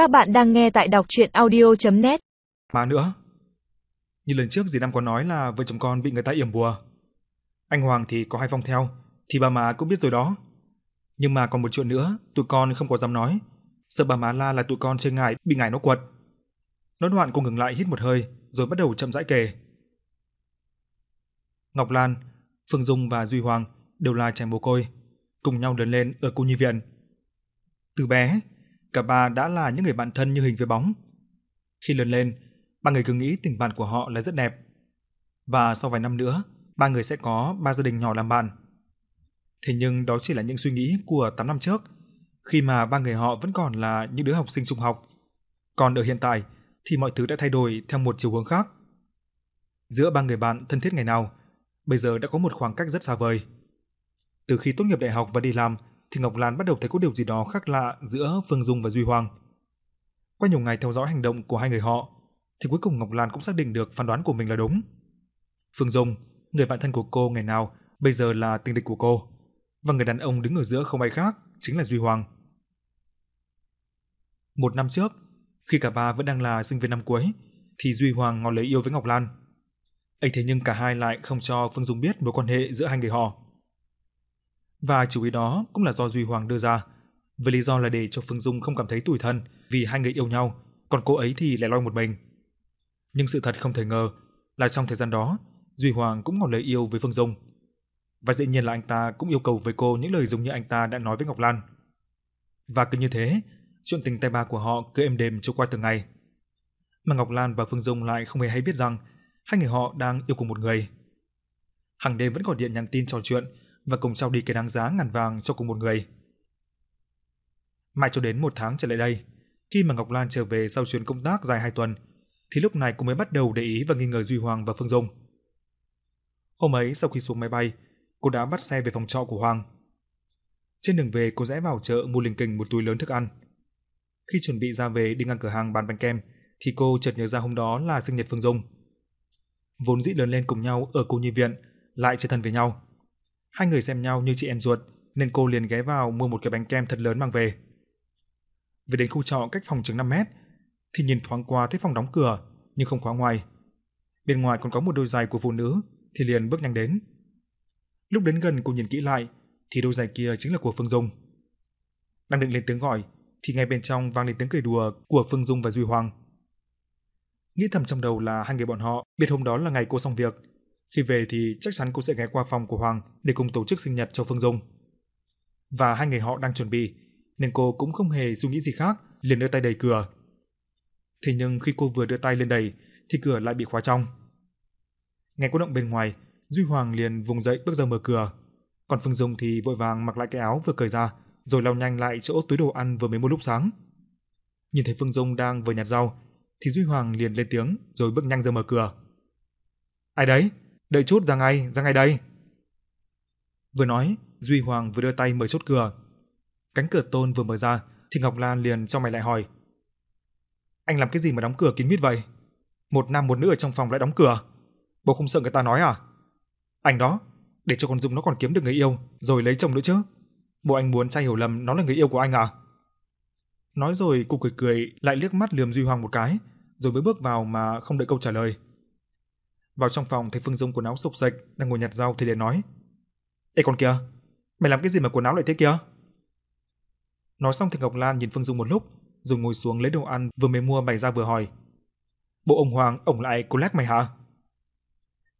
Các bạn đang nghe tại đọc chuyện audio.net mà nữa. Như lần trước dì Năm có nói là vợ chồng con bị người ta yểm bùa. Anh Hoàng thì có hai vong theo, thì bà má cũng biết rồi đó. Nhưng mà còn một chuyện nữa, tụi con không có dám nói. Sợ bà má la là tụi con chơi ngại bị ngài nó quật. Nói đoạn cô ngừng lại hít một hơi, rồi bắt đầu chậm rãi kể. Ngọc Lan, Phương Dung và Duy Hoàng đều là trẻ mồ côi, cùng nhau lớn lên ở cô nhi viện. Từ bé, cả ba đã là những người bạn thân như hình với bóng. Khi lớn lên, ba người cứ nghĩ tình bạn của họ là rất đẹp. Và sau vài năm nữa, ba người sẽ có ba gia đình nhỏ làm bạn. Thế nhưng đó chỉ là những suy nghĩ của 8 năm trước, khi mà ba người họ vẫn còn là những đứa học sinh trung học. Còn ở hiện tại thì mọi thứ đã thay đổi theo một chiều hướng khác. Giữa ba người bạn thân thiết ngày nào, bây giờ đã có một khoảng cách rất xa vời. Từ khi tốt nghiệp đại học và đi làm thì Ngọc Lan bắt đầu thấy có điều gì đó khác lạ giữa Phương Dung và Duy Hoàng. Qua nhiều ngày theo dõi hành động của hai người họ, thì cuối cùng Ngọc Lan cũng xác định được phán đoán của mình là đúng. Phương Dung, người bạn thân của cô ngày nào, bây giờ là tình địch của cô, và người đàn ông đứng ở giữa không ai khác chính là Duy Hoàng. Một năm trước, khi cả ba vẫn đang là sinh viên năm cuối, thì Duy Hoàng ngỏ lời yêu với Ngọc Lan. ấy thế nhưng cả hai lại không cho Phương Dung biết mối quan hệ giữa hai người họ. Và chủ ý đó cũng là do Duy Hoàng đưa ra, với lý do là để cho Phương Dung không cảm thấy tủi thân vì hai người yêu nhau, còn cô ấy thì lại loi một mình. Nhưng sự thật không thể ngờ là trong thời gian đó, Duy Hoàng cũng ngỏ lời yêu với Phương Dung. Và dĩ nhiên là anh ta cũng yêu cầu với cô những lời giống như anh ta đã nói với Ngọc Lan. Và cứ như thế, chuyện tình tay ba của họ cứ êm đềm trôi qua từng ngày. Mà Ngọc Lan và Phương Dung lại không hề hay biết rằng hai người họ đang yêu cùng một người. Hàng đêm vẫn gọi điện nhắn tin trò chuyện và cùng trao đi cái đáng giá ngàn vàng cho cùng một người. Mãi cho đến một tháng trở lại đây, khi mà Ngọc Lan trở về sau chuyến công tác dài hai tuần, thì lúc này cô mới bắt đầu để ý và nghi ngờ Duy Hoàng và Phương Dung. Hôm ấy sau khi xuống máy bay, cô đã bắt xe về phòng trọ của Hoàng. Trên đường về cô rẽ vào chợ mua linh kình một túi lớn thức ăn. Khi chuẩn bị ra về đi ngang cửa hàng bán bánh kem, thì cô chợt nhớ ra hôm đó là sinh nhật Phương Dung. Vốn dĩ lớn lên cùng nhau ở cô nhi viện, lại trở thân với nhau. Hai người xem nhau như chị em ruột, nên cô liền ghé vào mua một cái bánh kem thật lớn mang về. Về đến khu trọ cách phòng chừng 5 mét, thì nhìn thoáng qua thấy phòng đóng cửa nhưng không khóa ngoài. Bên ngoài còn có một đôi giày của phụ nữ thì liền bước nhanh đến. Lúc đến gần cô nhìn kỹ lại thì đôi giày kia chính là của Phương Dung. Đang định lên tiếng gọi thì ngay bên trong vang lên tiếng cười đùa của Phương Dung và Duy Hoàng. Nghĩ thầm trong đầu là hai người bọn họ biết hôm đó là ngày cô xong việc, khi về thì chắc chắn cô sẽ ghé qua phòng của Hoàng để cùng tổ chức sinh nhật cho Phương Dung. Và hai người họ đang chuẩn bị, nên cô cũng không hề suy nghĩ gì khác, liền đưa tay đẩy cửa. Thế nhưng khi cô vừa đưa tay lên đẩy thì cửa lại bị khóa trong. Nghe có động bên ngoài, Duy Hoàng liền vùng dậy bước ra mở cửa. Còn Phương Dung thì vội vàng mặc lại cái áo vừa cởi ra, rồi lao nhanh lại chỗ túi đồ ăn vừa mới mua lúc sáng. Nhìn thấy Phương Dung đang vừa nhặt rau, thì Duy Hoàng liền lên tiếng rồi bước nhanh ra mở cửa. "Ai đấy? Đợi chút ra ngay, ra ngay đây." Vừa nói, Duy Hoàng vừa đưa tay mở chốt cửa. Cánh cửa tôn vừa mở ra thì Ngọc Lan liền cho mày lại hỏi: "Anh làm cái gì mà đóng cửa kín mít vậy? Một nam một nữ ở trong phòng lại đóng cửa, bố không sợ người ta nói à?" "Anh đó, để cho con Dung nó còn kiếm được người yêu rồi lấy chồng nữa chứ. Bộ anh muốn trai hiểu lầm nó là người yêu của anh à?" Nói rồi cô cười cười lại liếc mắt lườm Duy Hoàng một cái, rồi mới bước vào mà không đợi câu trả lời. Vào trong phòng thấy Phương Dung quần áo sục sạch đang ngồi nhặt rau thì liền nói: "Ê con kia, mày làm cái gì mà quần áo lại thế kia?" Nói xong thì Ngọc Lan nhìn Phương Dung một lúc, rồi ngồi xuống lấy đồ ăn vừa mới mua bày ra vừa hỏi: "Bộ ông Hoàng ổng lại cô lét mày hả?"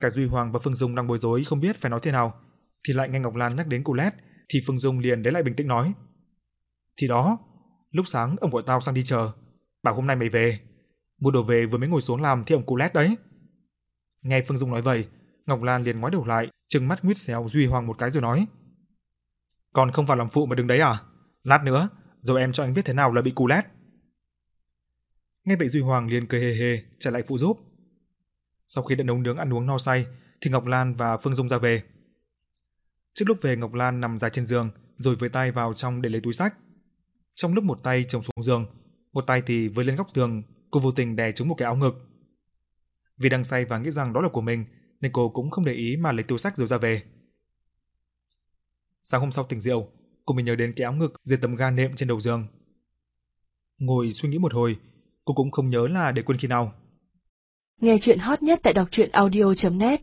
Cả Duy Hoàng và Phương Dung đang bối rối không biết phải nói thế nào, thì lại nghe Ngọc Lan nhắc đến cô lét, thì Phương Dung liền lấy lại bình tĩnh nói: "Thì đó, lúc sáng ông gọi tao sang đi chờ, bảo hôm nay mày về, mua đồ về vừa mới ngồi xuống làm thì ông cô lét đấy." Nghe Phương Dung nói vậy, Ngọc Lan liền ngoái đầu lại, trừng mắt nguyết xéo Duy Hoàng một cái rồi nói: "Còn không vào làm phụ mà đứng đấy à? Lát nữa, rồi em cho anh biết thế nào là bị cù lét." Nghe vậy Duy Hoàng liền cười hề hề trả lại phụ giúp. Sau khi đã nấu nướng ăn uống no say, thì Ngọc Lan và Phương Dung ra về. Trước lúc về Ngọc Lan nằm dài trên giường, rồi với tay vào trong để lấy túi sách. Trong lúc một tay chồng xuống giường, một tay thì với lên góc tường, cô vô tình đè trúng một cái áo ngực. Vì đang say và nghĩ rằng đó là của mình, nên cô cũng không để ý mà lấy túi sách rồi ra về. Sáng hôm sau tỉnh rượu, cô mới nhớ đến cái áo ngực dưới tấm ga nệm trên đầu giường. Ngồi suy nghĩ một hồi, cô cũng không nhớ là để quên khi nào. Nghe chuyện hot nhất tại đọc truyện audio.net